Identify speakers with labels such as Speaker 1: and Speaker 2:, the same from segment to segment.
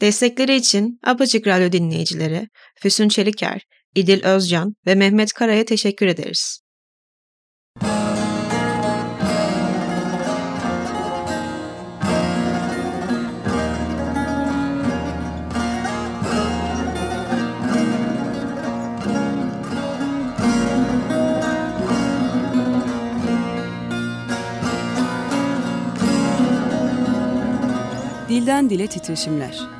Speaker 1: Destekleri için Apaçık Radyo dinleyicileri Füsun Çeliker, İdil Özcan ve Mehmet Kara'ya teşekkür ederiz.
Speaker 2: Dilden Dile Titreşimler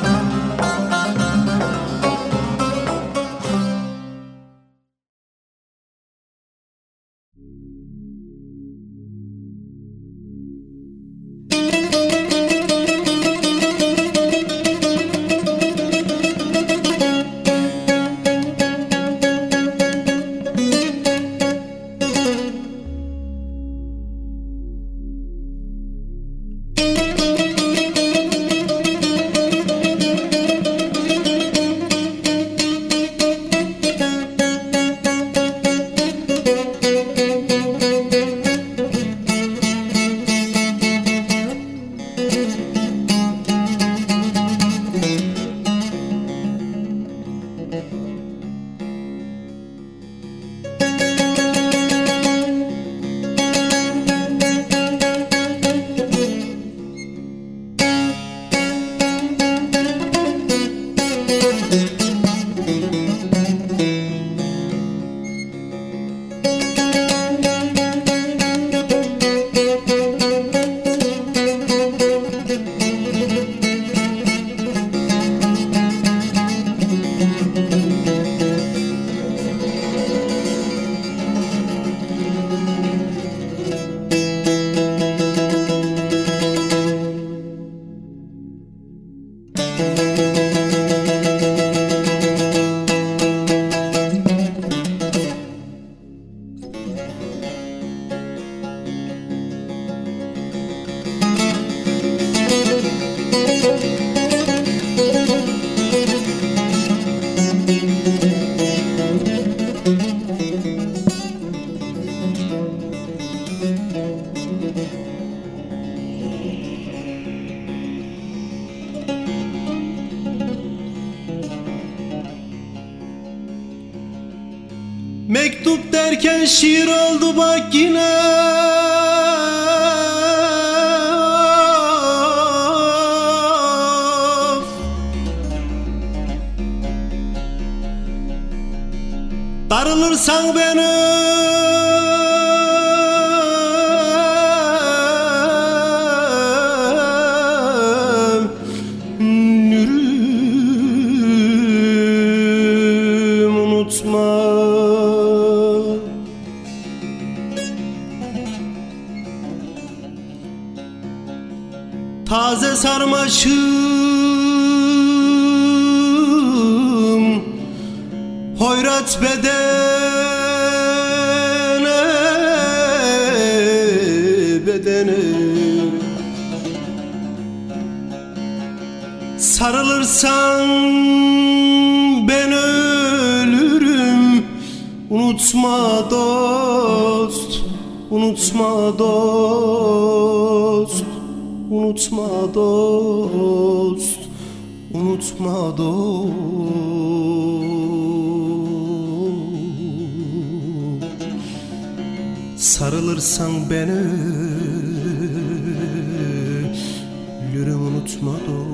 Speaker 3: Sarılırsan ben ölürüm. Unutma dost, unutma dost Unutma dost, unutma dost. Sarılırsan ben ölürüm unutma dost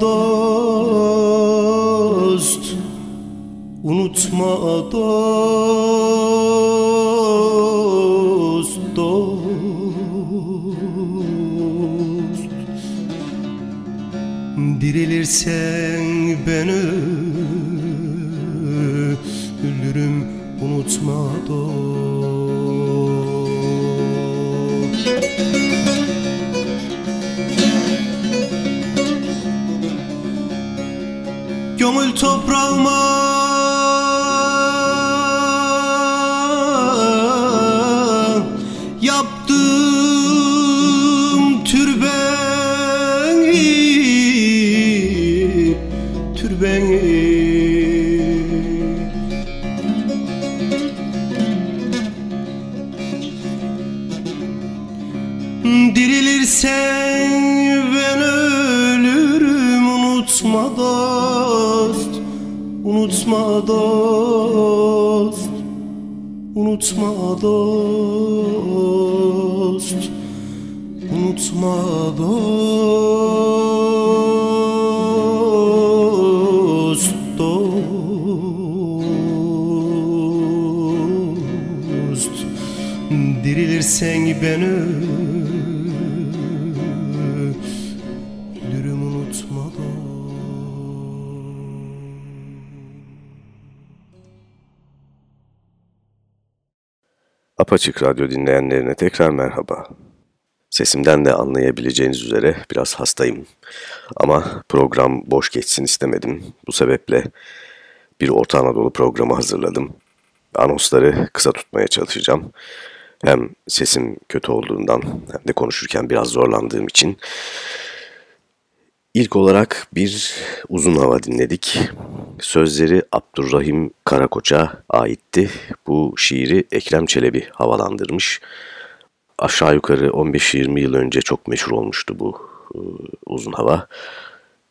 Speaker 2: dost Unutma dost Dost. Dirilirsen ben ölürüm Unutma dost Gönül toprağıma Unutma dost Unutma dost Unutma dost. Dost Dirilirsen ben ölürüm
Speaker 4: Apaçık Radyo dinleyenlerine tekrar merhaba. Sesimden de anlayabileceğiniz üzere biraz hastayım. Ama program boş geçsin istemedim. Bu sebeple bir Orta Anadolu programı hazırladım. Anonsları kısa tutmaya çalışacağım. Hem sesim kötü olduğundan hem de konuşurken biraz zorlandığım için. İlk olarak bir uzun hava dinledik. Sözleri Abdurrahim Karakoç'a aitti. Bu şiiri Ekrem Çelebi havalandırmış. Aşağı yukarı 15-20 yıl önce çok meşhur olmuştu bu e, uzun hava.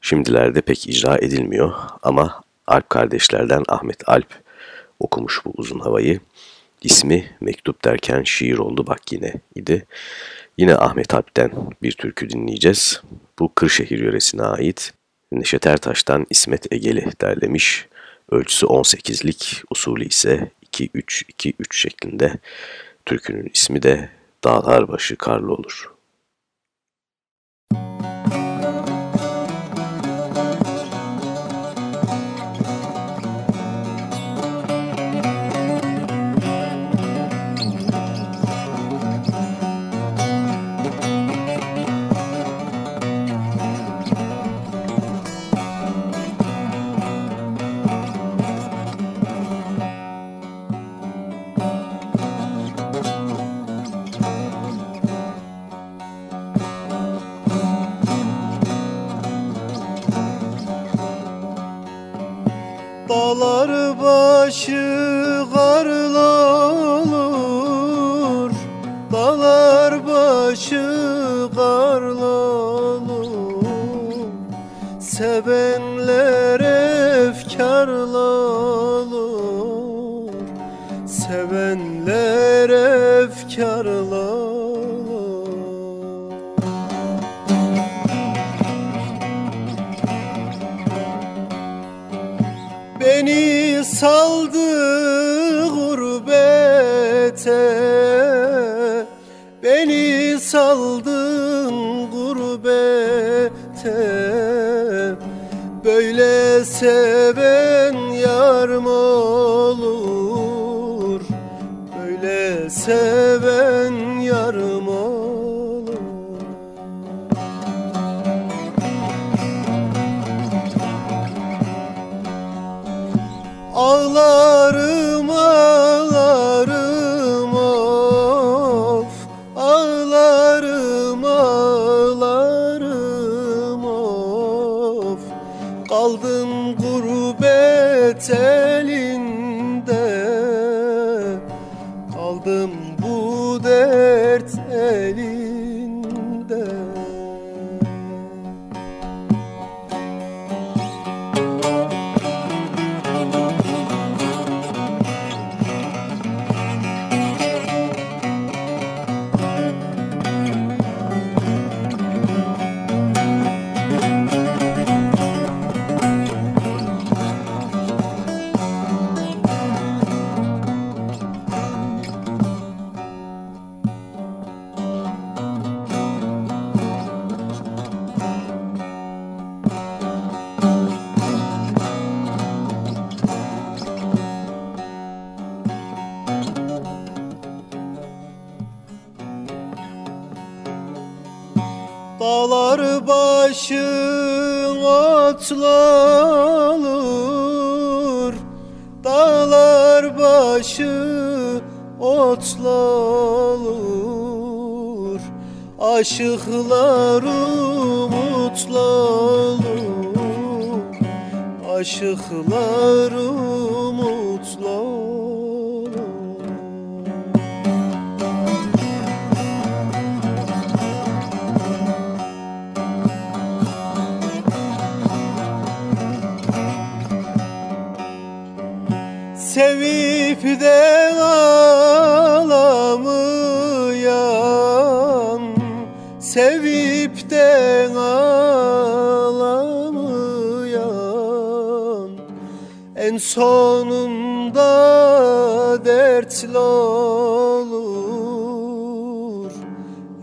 Speaker 4: Şimdilerde pek icra edilmiyor ama Alp kardeşlerden Ahmet Alp okumuş bu uzun havayı. İsmi mektup derken şiir oldu bak yine idi. Yine Ahmet Alp'ten bir türkü dinleyeceğiz. Bu Kırşehir yöresine ait. Neşet Ertaş'tan İsmet Egeli derlemiş. Ölçüsü 18'lik, usulü ise 2-3-2-3 şeklinde. Türkünün ismi de Dağlar Başı Karlı olur.
Speaker 2: Sevenler efkarlı olur. Sevenler efkarlı Dağlar başı otlanır Dağlar başı otlanır. Aşıklarım mutlu olur Aşıklarım Sevip de ağlamayan Sevip de ağlamayan. En sonunda dertli olur.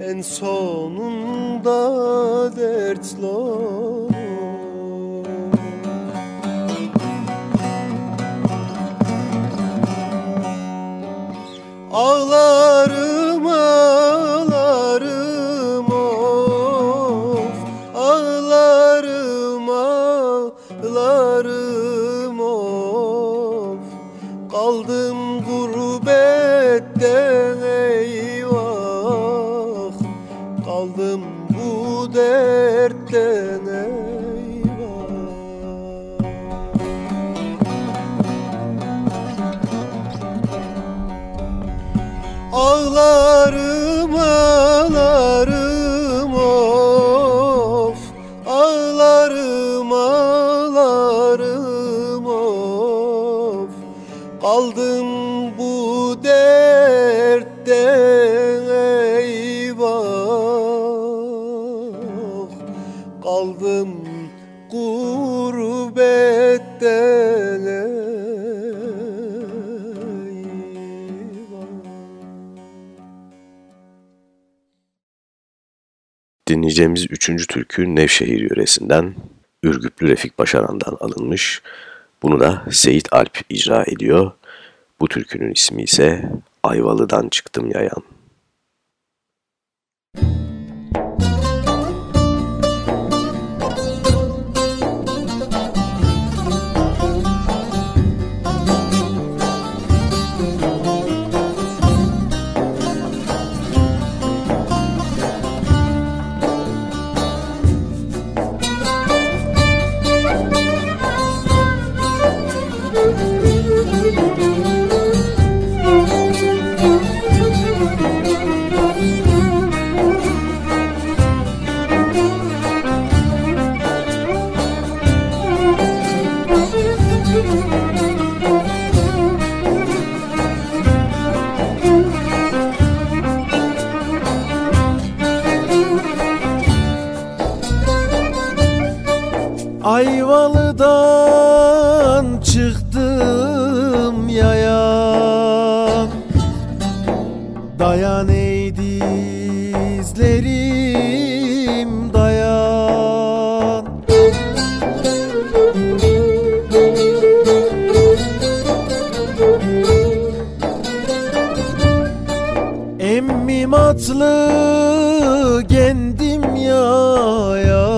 Speaker 2: En sonunda dertli olur Ağlarım Kaldım bu dertten eyvah Kaldım gurbetten eyvah
Speaker 5: Dinleyeceğimiz üçüncü türkü Nevşehir yöresinden Ürgüplü Refik Başaran'dan alınmış. Bunu da Seyit Alp icra ediyor. Bu türkünün ismi ise Ayvalı'dan çıktım yayan.
Speaker 2: Daim
Speaker 5: kendim ya ya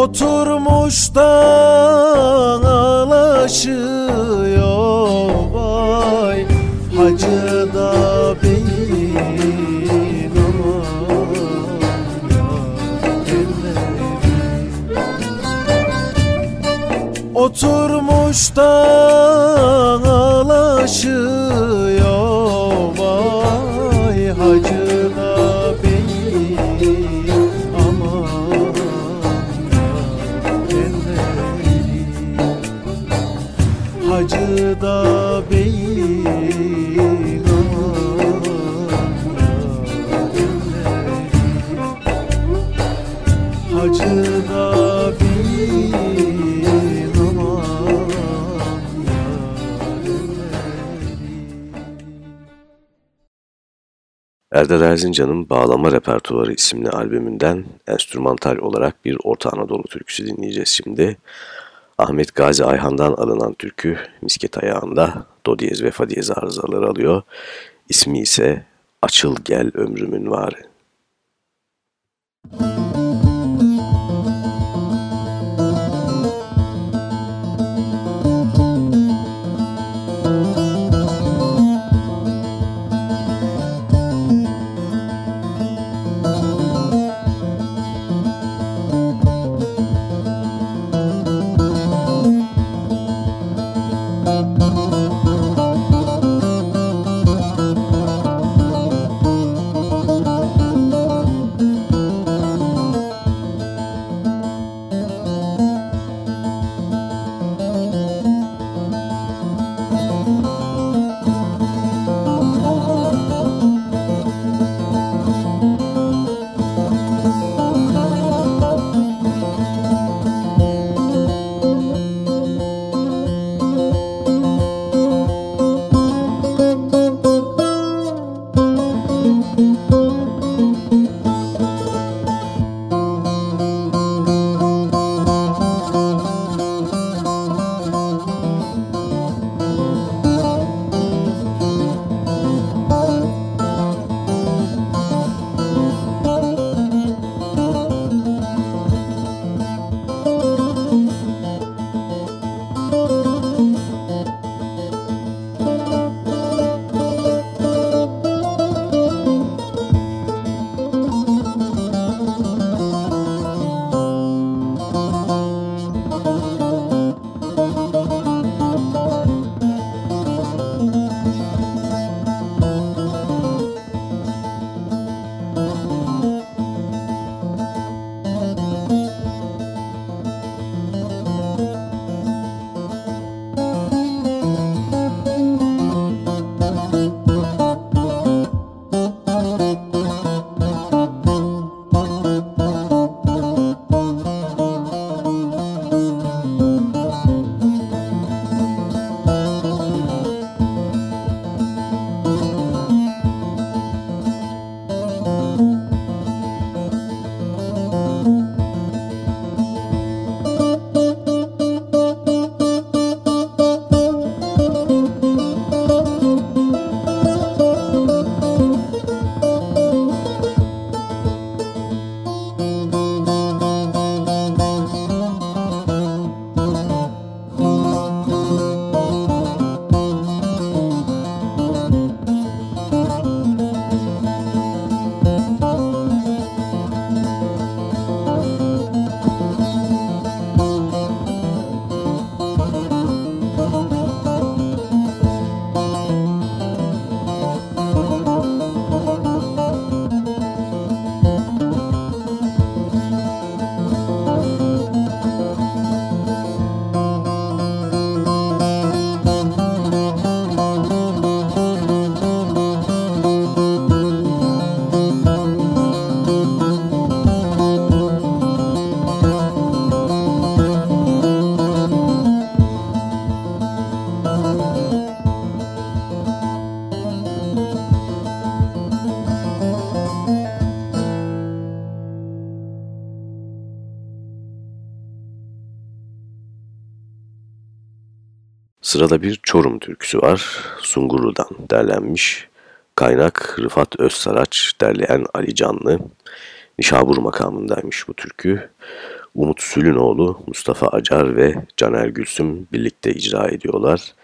Speaker 5: Oturmuş da ağlaşıyor vay. Hacı da beyin aman Oturmuş da ağlaşıyor
Speaker 4: Erdal Erzincan'ın Bağlama Repertuarı isimli albümünden enstrümantal olarak bir Orta Anadolu türküsü dinleyeceğiz şimdi. Ahmet Gazi Ayhan'dan alınan türkü misket ayağında do diyez ve fa diyez arızaları alıyor. İsmi ise Açıl Gel Ömrümün Varı. Sırada bir Çorum türküsü var. Sunguru'dan derlenmiş. Kaynak Rıfat Özsaraç, derleyen Ali Canlı. Nişabur makamındaymış bu türkü. Umut Sülünoğlu, Mustafa Acar ve Caner Gülsüm birlikte icra ediyorlar.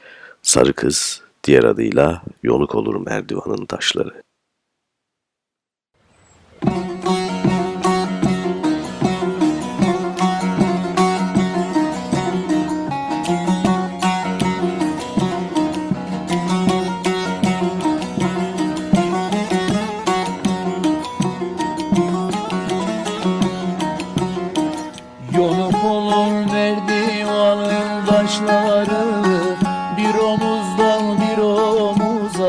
Speaker 4: Sarı Kız, diğer adıyla Yonuk Olur Merdivanın Taşları.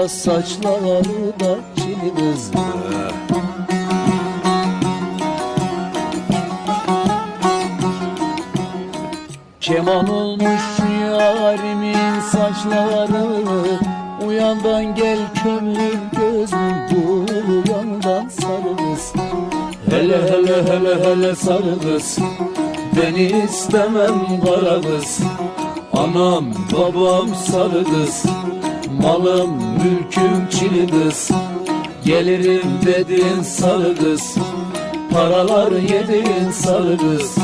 Speaker 6: Saçları da çili Keman olmuş yarimin saçları Uyandan gel kömür gözüm bu yandan sarı kız Hele hele hele hele sarı kız Beni istemem kara kız Anam babam sarı kız Malım mülküm çili Gelirim dedin sarı kız Paralar yedin sarı kız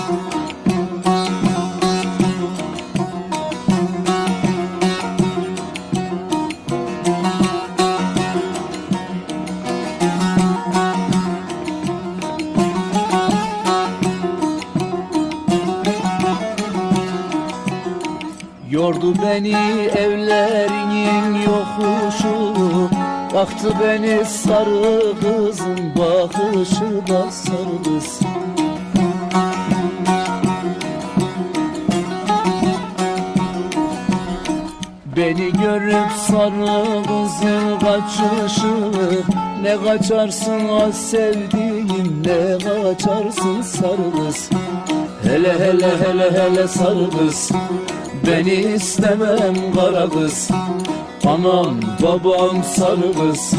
Speaker 6: beni sarı kızın bakışı da sarı kız Beni görüp sarı kızın kaçışı Ne kaçarsın az sevdiğim ne kaçarsın sarı kız Hele hele hele hele sarı kız Beni istemem kara kız Anam babam sarı kız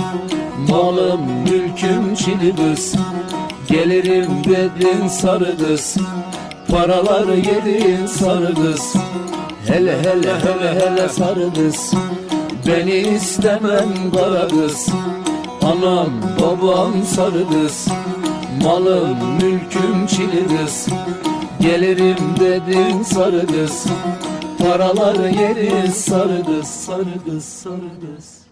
Speaker 6: Malım mülküm çili kız Gelirim dedin sarı kız Paralar yedin sarı kız Hele hele hele hele sarı kız Beni istemem kara kız Anam babam sarı kız Malım mülküm çili kız Gelirim dedin sarı kız Paralar yeri kız, sarı kız.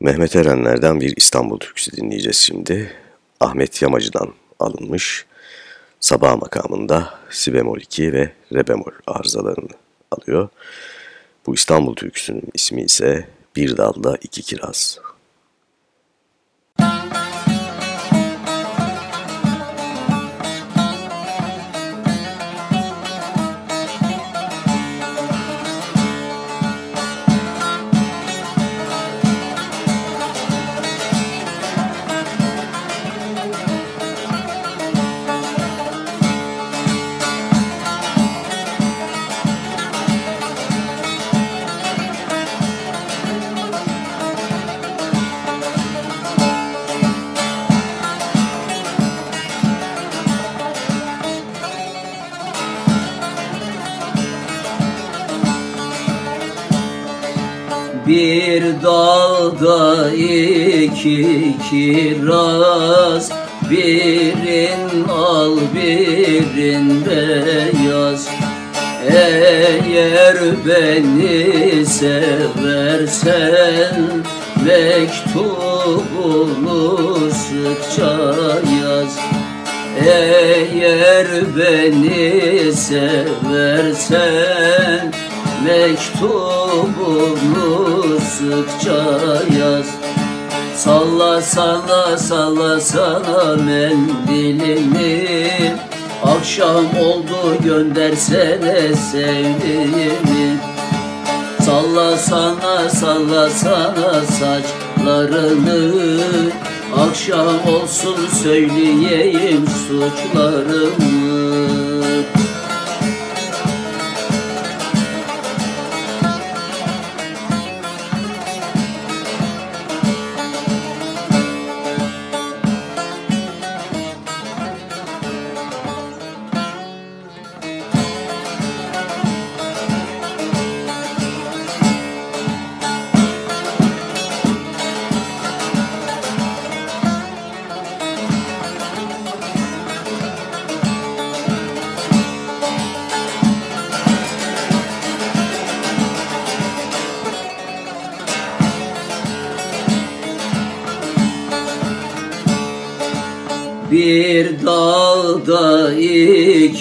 Speaker 4: Mehmet Erenler'den bir İstanbul türküsü dinleyeceğiz şimdi. Ahmet Yamacı'dan alınmış. Sabah makamında si bemol 2 ve re bemol arızalarını alıyor. Bu İstanbul türküsünün ismi ise Bir Dalda İki Kiraz.
Speaker 7: Bir dalda iki kiraz Birin al birin beyaz Eğer beni seversen Mektubunu sıkça yaz. Eğer beni seversen mektubunu sıkça yaz. Salla salla salla sana mendilini Akşam oldu göndersene sevdiğimi. Salla sana salla sana saçlarını. Akşam olsun söyleyeyim suçlarımı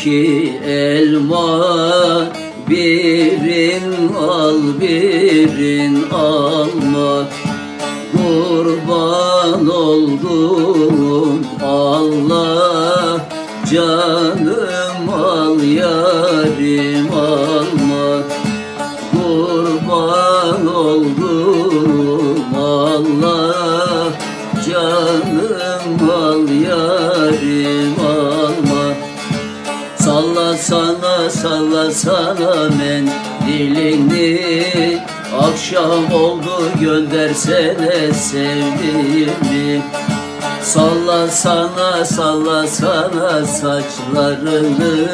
Speaker 7: iki sevdiğimi Salla sana salla sana saçlarını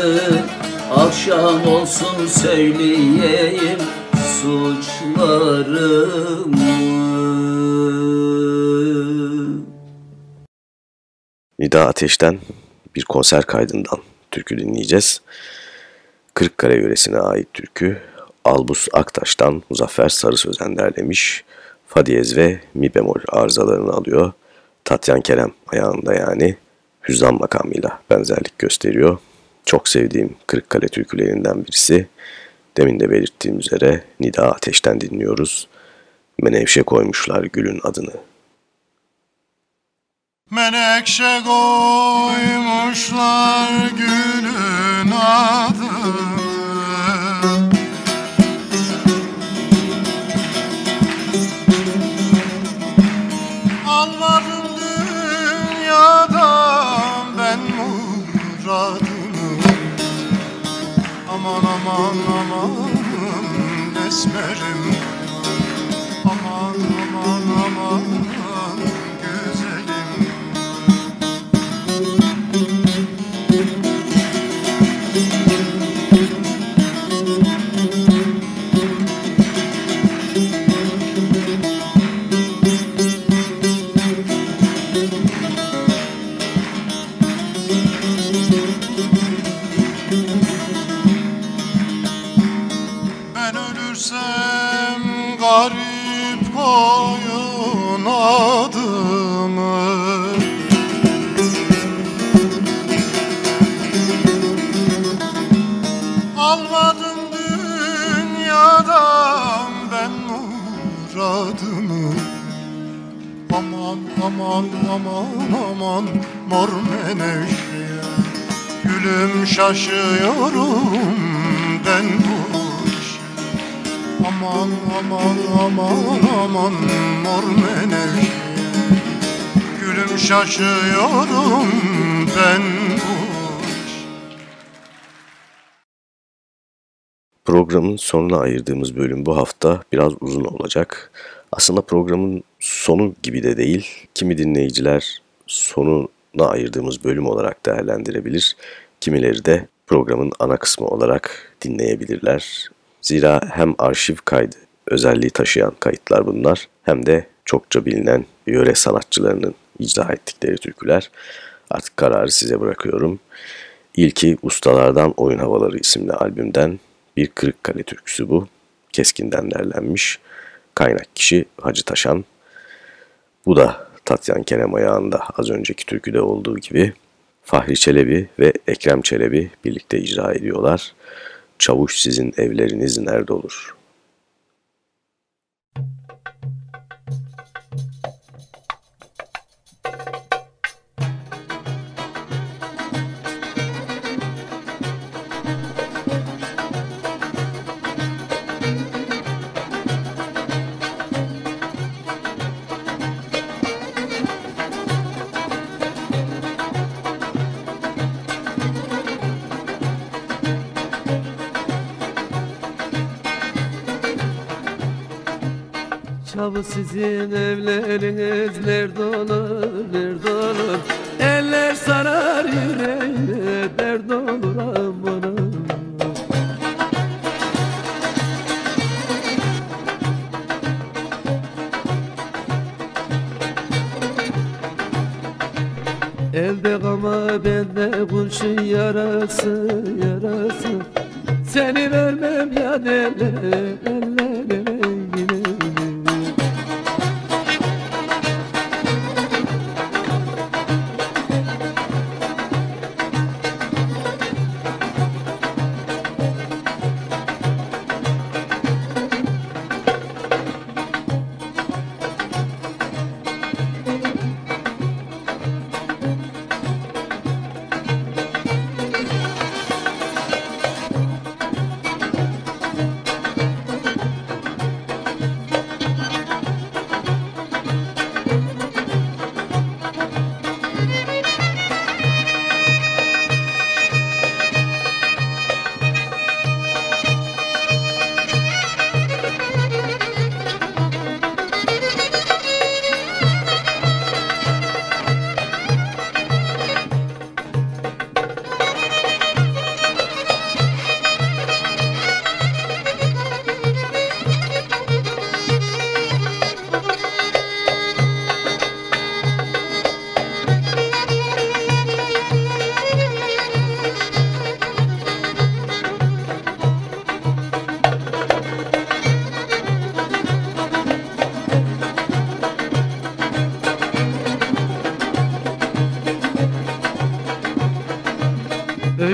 Speaker 7: Akşam olsun söyleyeyim suçlarımı
Speaker 4: Nida Ateş'ten bir konser kaydından türkü dinleyeceğiz. Kırıkkale yöresine ait türkü Albus Aktaş'tan Muzaffer Sarı Sözen derlemiş. Fa diyez ve mi bemol arızalarını alıyor. Tatyan Kerem ayağında yani hüzzam makamıyla benzerlik gösteriyor. Çok sevdiğim Kırıkkale türkülerinden birisi. Demin de belirttiğim üzere Nida Ateş'ten dinliyoruz. Menevşe koymuşlar gülün adını.
Speaker 8: Menekşe koymuşlar gülün adını Aman esmerim. Aman aman aman koyun adımı. Almadım dünyadan ben muradımı. Aman aman aman aman mor menevşe Gülüm şaşıyorum ben bu Aman aman aman aman mor menevşe Gülüm şaşıyorum ben
Speaker 4: Programın sonuna ayırdığımız bölüm bu hafta biraz uzun olacak. Aslında programın sonu gibi de değil. Kimi dinleyiciler sonuna ayırdığımız bölüm olarak değerlendirebilir. Kimileri de programın ana kısmı olarak dinleyebilirler. Zira hem arşiv kaydı özelliği taşıyan kayıtlar bunlar hem de çokça bilinen yöre sanatçılarının icra ettikleri türküler. Artık kararı size bırakıyorum. İlki Ustalardan Oyun Havaları isimli albümden bir Kırıkkale türküsü bu. Keskin'den derlenmiş. Kaynak kişi Hacı Taşan. Bu da Tatyan Kerem ayağında az önceki türküde olduğu gibi Fahri Çelebi ve Ekrem Çelebi birlikte icra ediyorlar. Çavuş sizin evleriniz nerede olur?
Speaker 9: Çabuk sizin evleriniz nerede olur, nerede olur. Eller sarar yüreğine dert olur aman Elde kama bende kurşun yarası yarası. Seni vermem ya ellere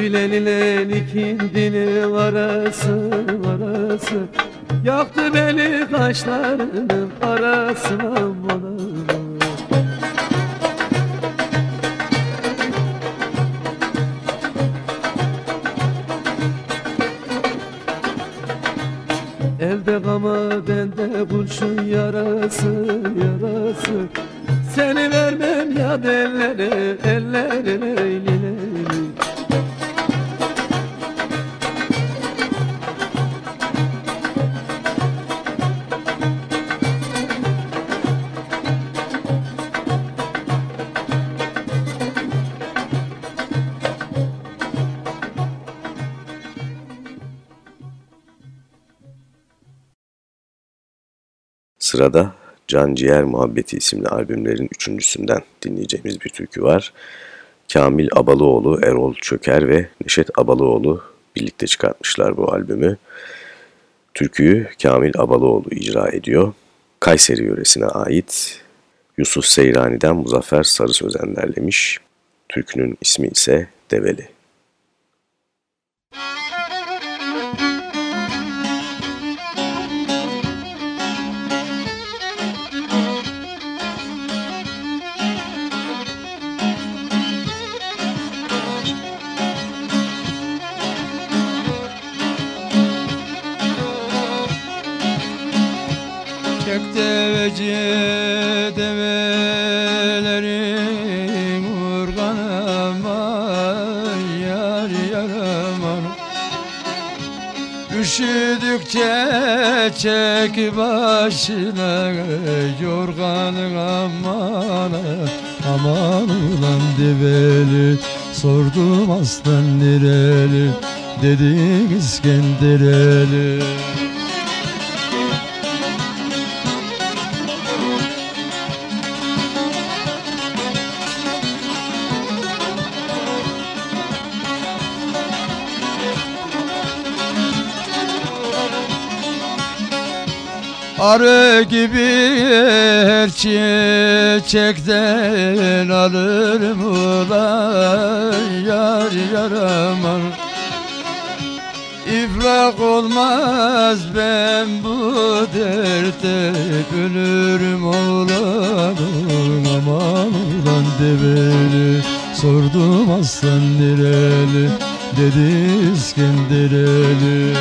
Speaker 9: Öğlen ile ikindinin arası arası Yaktı beni kaşlarının arasına bana Elde gama bende kurşun yarası yarası
Speaker 4: Sırada Can Ciğer Muhabbeti isimli albümlerin üçüncüsünden dinleyeceğimiz bir türkü var. Kamil Abalıoğlu, Erol Çöker ve Neşet Abalıoğlu birlikte çıkartmışlar bu albümü. Türküyü Kamil Abalıoğlu icra ediyor. Kayseri yöresine ait Yusuf Seyrani'den Muzaffer Sarı Sözen derlemiş. Türkünün ismi ise Develi.
Speaker 10: Deveci develerin urganama yar yaraman Üşüdükçe çek başına yorgan aman aman ulan develi Sordum aslan nereli dedi İskendereli Arı gibi her çiçekten alırım ulan yar yaraman İfrak olmaz ben bu derte ölürüm oğlan aman ulan develi. Sordum aslan nereli dedi İskendereli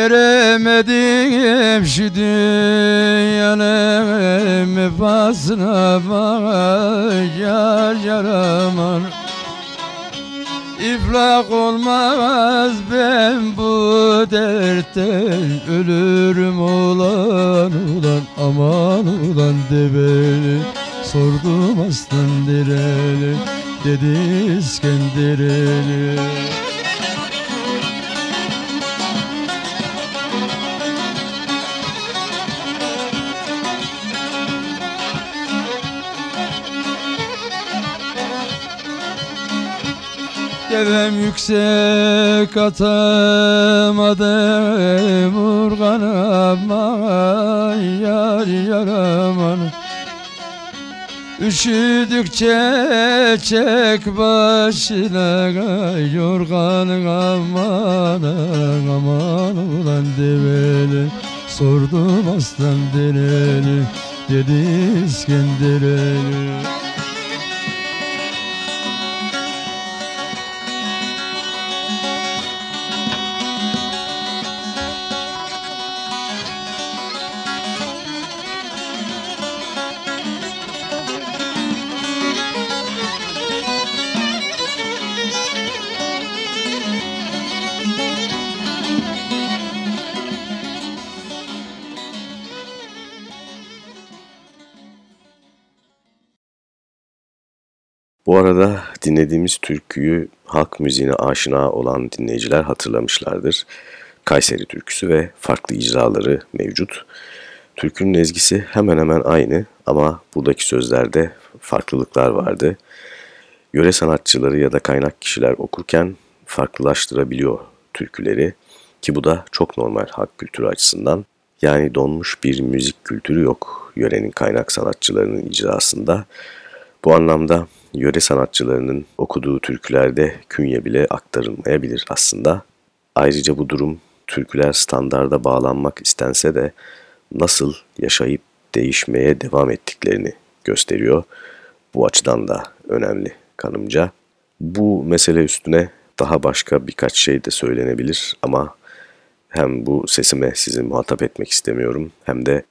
Speaker 10: Eremedim şu dünyanın vefasına bak yar yaraman. İflak olmaz ben bu dertten ölürüm ulan ulan aman ulan develi Sordum aslan dereli dedi İskendereli Devem yüksek atamadım Urganama yar yaraman Üşüdükçe çek başına Yorganın aman aman ulan develi. Sordum aslan dereli Dedi İskendereli
Speaker 4: Bu arada dinlediğimiz türküyü halk müziğine aşina olan dinleyiciler hatırlamışlardır. Kayseri türküsü ve farklı icraları mevcut. Türkünün ezgisi hemen hemen aynı ama buradaki sözlerde farklılıklar vardı. Yöre sanatçıları ya da kaynak kişiler okurken farklılaştırabiliyor türküleri ki bu da çok normal halk kültürü açısından. Yani donmuş bir müzik kültürü yok yörenin kaynak sanatçılarının icrasında. Bu anlamda yöre sanatçılarının okuduğu türkülerde künye bile aktarılmayabilir aslında. Ayrıca bu durum türküler standarda bağlanmak istense de nasıl yaşayıp değişmeye devam ettiklerini gösteriyor. Bu açıdan da önemli kanımca. Bu mesele üstüne daha başka birkaç şey de söylenebilir ama hem bu sesime sizi muhatap etmek istemiyorum hem de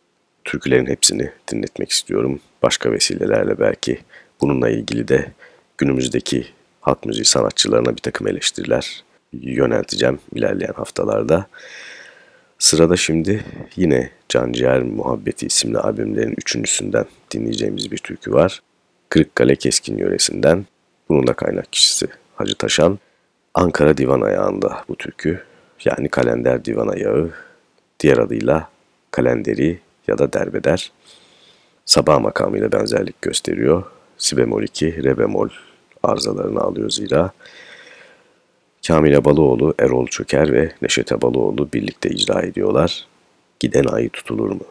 Speaker 4: türkülerin hepsini dinletmek istiyorum. Başka vesilelerle belki bununla ilgili de günümüzdeki halk müziği sanatçılarına bir takım eleştiriler yönelteceğim ilerleyen haftalarda. Sırada şimdi yine Canciğer Muhabbeti isimli albümlerin üçüncüsünden dinleyeceğimiz bir türkü var. Kırıkkale Keskin yöresinden. Bunun da kaynak kişisi Hacı Taşan. Ankara Divan Ayağı'nda bu türkü. Yani Kalender Divan Ayağı. Diğer adıyla Kalenderi ya da Derbeder. Sabah makamıyla benzerlik gösteriyor. Si bemol 2, re bemol arızalarını alıyor zira. Kamile Balıoğlu, Erol Çöker ve Neşet Balıoğlu birlikte icra ediyorlar. Giden ayı tutulur mu?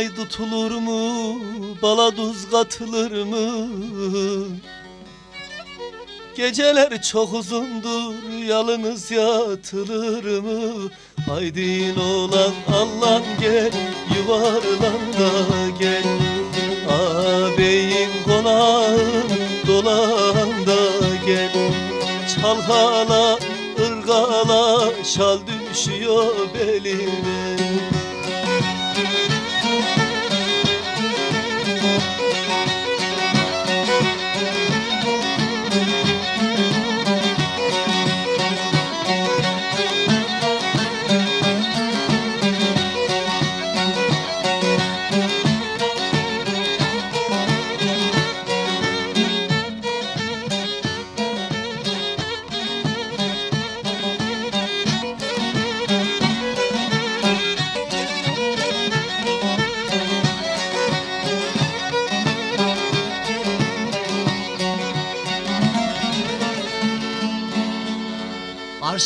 Speaker 11: Giden ay tutulur mu? Bala duz katılır mı? Geceler çok uzundur, yalnız yatılır mı? Haydi olan Allah gel, yuvarlan da gel Ağabeyin konağın dolan da gel Çalkala, ırgala, şal düşüyor belimden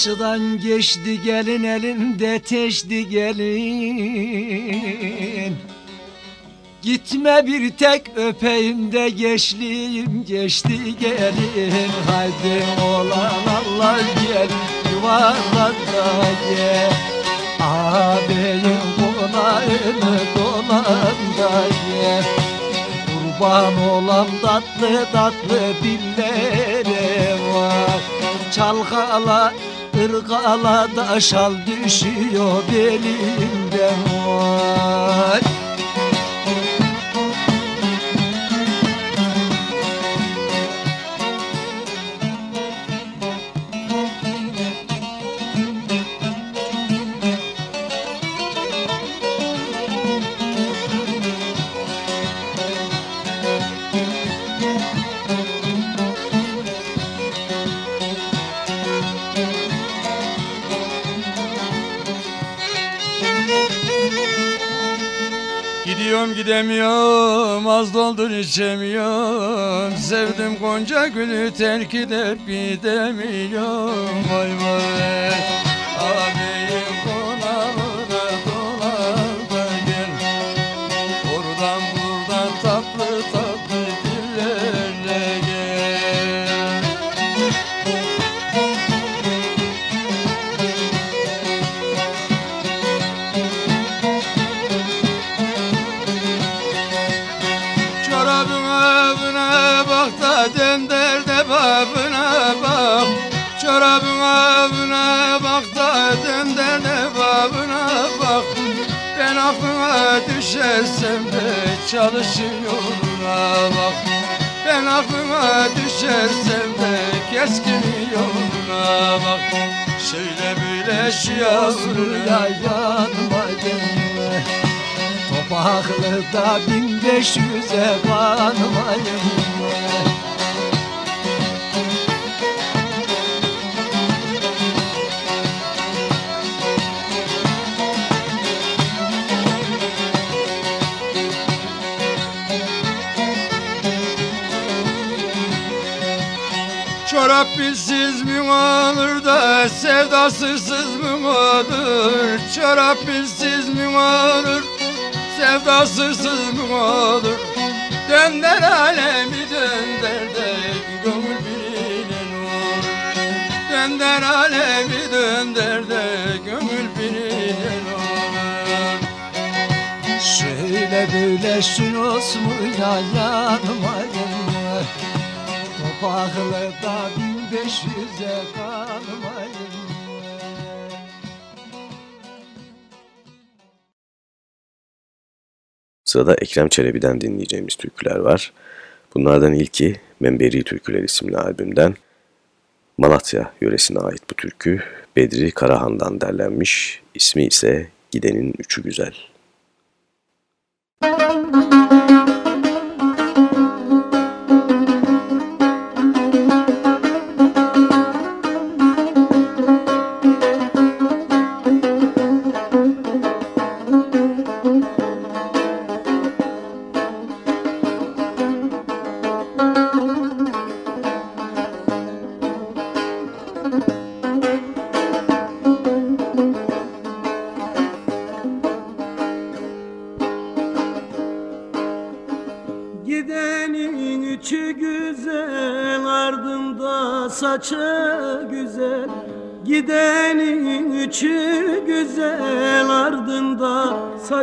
Speaker 3: Karşıdan geçti gelin elinde teşdi gelin. Gitme bir tek öpeyim de geçliyim geçti gelin. Haydi olan Allah gel yuvarlan da gel Ağabeyin konağını dolan da gel. Kurban olam tatlı tatlı dillere var. Çalkala ırgala da şal düşüyor belimden vay
Speaker 10: Gidemiyorum az doldur içemiyorum. Sevdim gonca gülü terk edip gidemiyorum Vay vay Ağabeyim çalışıyoruna bak. Ben aklına düşersem de keskin yoluna bak. Şöyle böyle şu
Speaker 3: Yavruya yanıma gelme. Topaklıda bin beş yüze kanıma
Speaker 10: olur da sevdasız mı olur? Çorap bizsiz mi olur? Sevdasız mı olur? Dönder alemi dönder de gönül birinin olur. Dönder alemi dönder de gönül birinin olur.
Speaker 3: Şöyle böyle şun olsun ya yanıma gelme Topaklıda bin beş gelme
Speaker 4: Sırada Ekrem Çelebi'den dinleyeceğimiz türküler var. Bunlardan ilki Memberi Türküler isimli albümden. Malatya yöresine ait bu türkü Bedri Karahan'dan derlenmiş, ismi ise Gidenin Üçü Güzel.
Speaker 5: Gidenin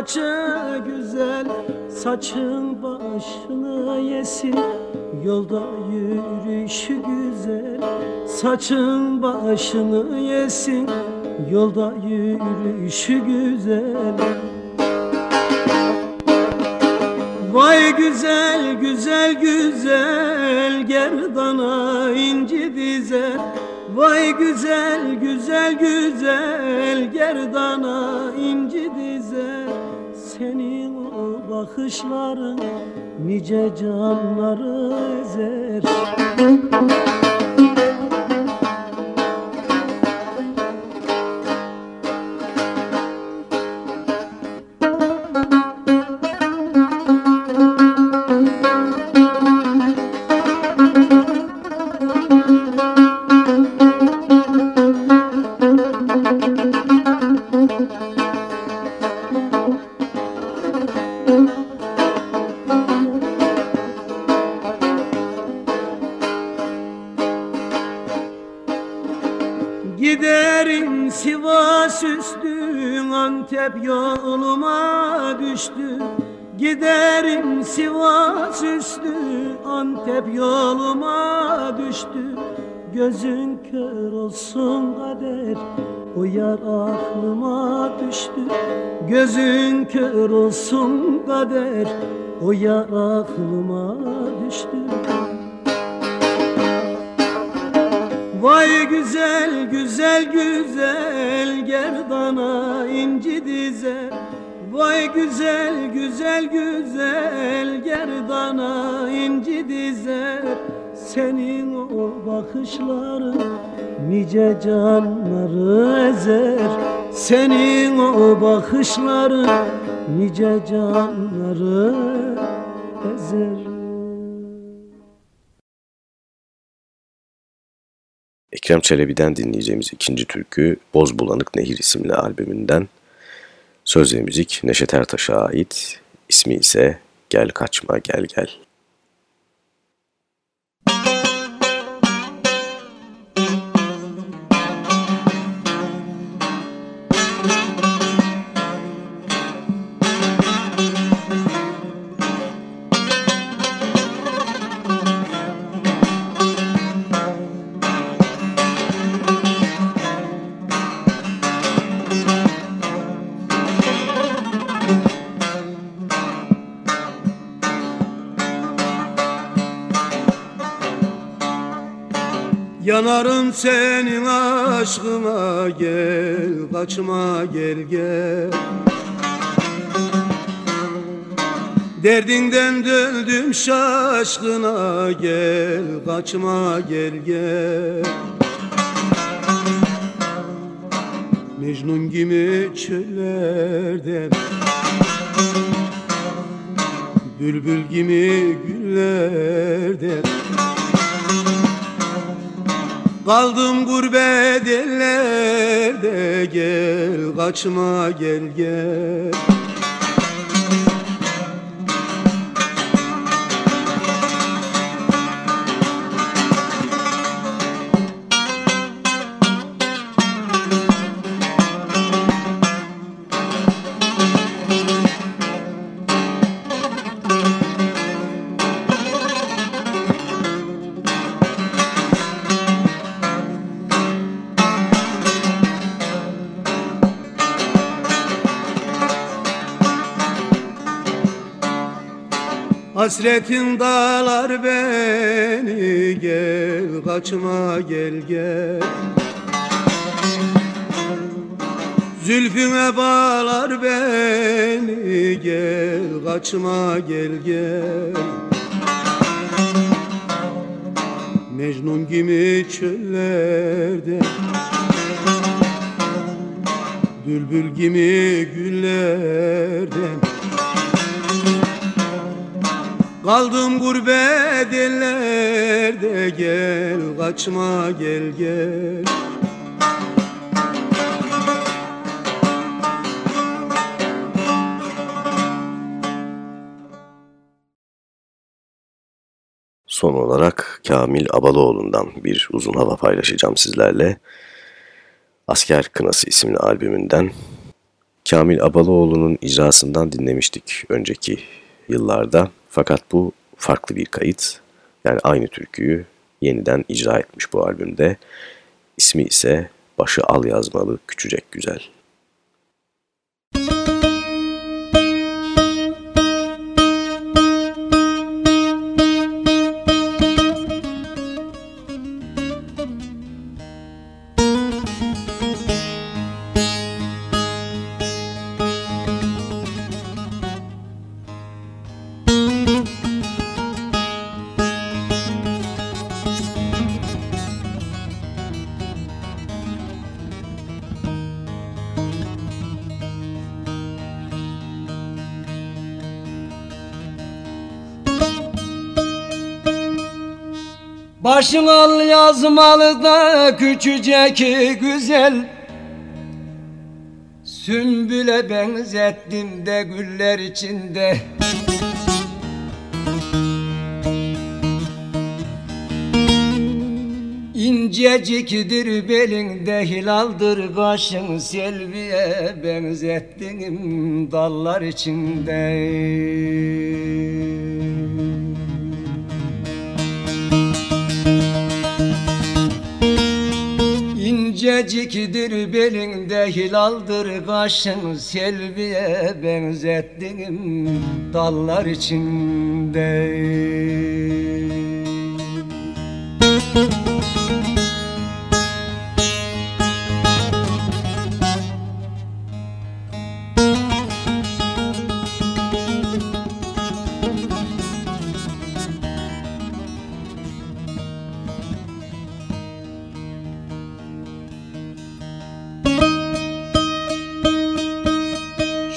Speaker 5: saçı güzel Saçın başını yesin. Yolda yürüyüşü güzel Saçın başını yesin. Yolda yürüyüşü güzel. Vay güzel güzel güzel gerdana inci dizer Vay güzel güzel güzel gerdana inci bakışların nice canları ezer kör olsun kader O yar aklıma düştü. Vay güzel güzel güzel gerdana inci dizer Vay güzel güzel güzel gerdana inci dizer Senin o bakışların nice canları ezer Senin o bakışların nice canları ezer
Speaker 4: Ekrem Çelebi'den dinleyeceğimiz ikinci türkü Boz Bulanık Nehir isimli albümünden. Söz müzik Neşet Ertaş'a ait, ismi ise Gel Kaçma Gel Gel.
Speaker 12: Aşkına gel kaçma gel gel. Derdinden döndüm şaşkına gel kaçma gel gel. Mecnun gibi çöllerden Bülbül gibi güllerden Kaldım gurbet ellerde gel kaçma gel gel Hasretin dağlar beni gel kaçma gel gel. Zülfüne bağlar beni gel kaçma gel gel. Mecnun gibi çöllerde Bülbül gibi güllerden Kaldım gurbet ellerde gel kaçma gel gel
Speaker 4: Son olarak Kamil Abalıoğlu'ndan bir uzun hava paylaşacağım sizlerle. Asker Kınası isimli albümünden. Kamil Abalıoğlu'nun icrasından dinlemiştik önceki yıllarda. Fakat bu farklı bir kayıt. Yani aynı türküyü yeniden icra etmiş bu albümde. İsmi ise Başı Al Yazmalı Küçücek Güzel.
Speaker 3: Başın al yazmalı da küçücek güzel. Sümbüle benzettim de güller içinde. İncecikdir belinde hilaldır kaşın selviye benzettim dallar içinde İncecikdir belinde hilaldır kaşın selviye benzettim dallar içinde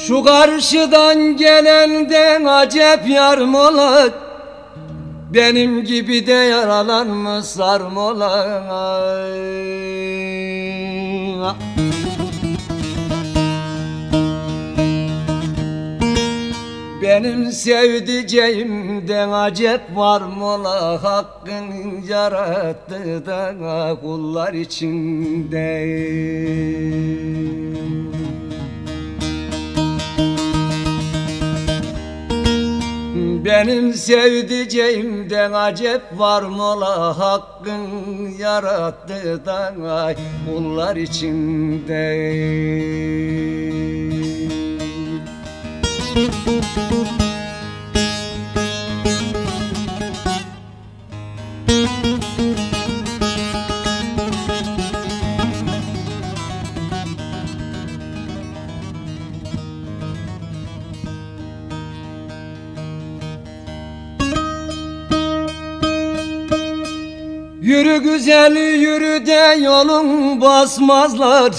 Speaker 3: Şu karşıdan gelenden acep yarmolak Benim gibi de yaralanmış sarmolak Benim sevdiceğimden acep var mola Hakkın yarattı da kullar içinde Benim sevdiceğimden acep var mola Hakkın yarattı da kullar içinde Güzel yürü de yolun basmazlar.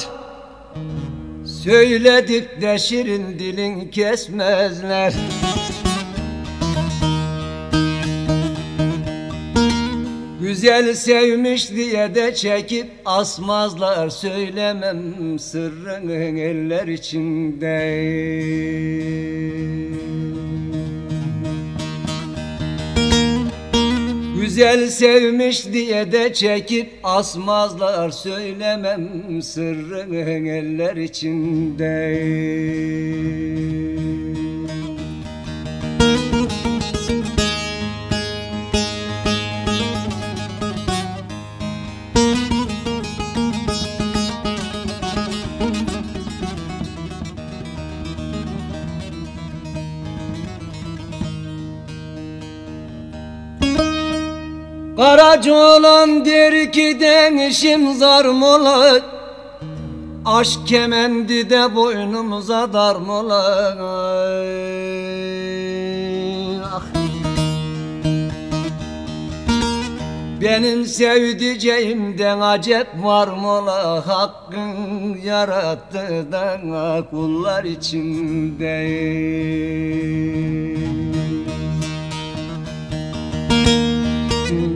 Speaker 3: Söyledik de şirin dilin kesmezler. Güzel sevmiş diye de çekip asmazlar. Söylemem sırrını eller içinde Güzel sevmiş diye de çekip asmazlar. Söylemem sırrını eller içinde Karaca olan der ki denişim zar mola Aşk kemendi de boynumuza dar mola ah. Benim sevdiceğimden acep var mola Hakkın yarattı da kullar içinde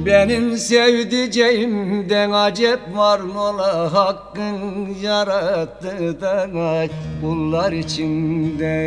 Speaker 3: benim sevdiceğimden acep var mola Hakkın yarattı da kullar içinde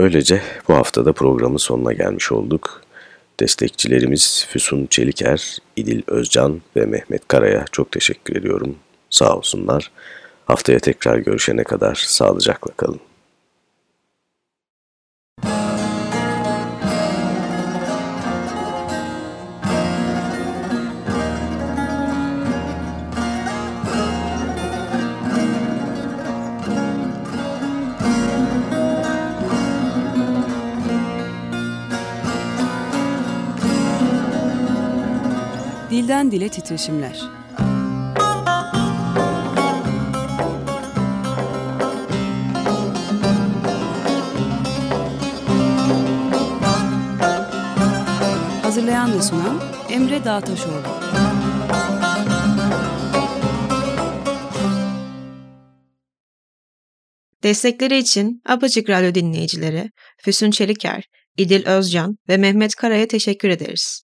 Speaker 4: Böylece bu haftada programın sonuna gelmiş olduk. Destekçilerimiz Füsun Çeliker, İdil Özcan ve Mehmet Kara'ya çok teşekkür ediyorum. Sağ olsunlar. Haftaya tekrar görüşene kadar sağlıcakla kalın.
Speaker 2: Dilden dile titreşimler. Hazırlayan ve sunan Emre Dağtaşoğlu.
Speaker 1: Destekleri için Apaçık Radyo dinleyicileri Füsun Çeliker, İdil Özcan ve Mehmet Kara'ya teşekkür ederiz.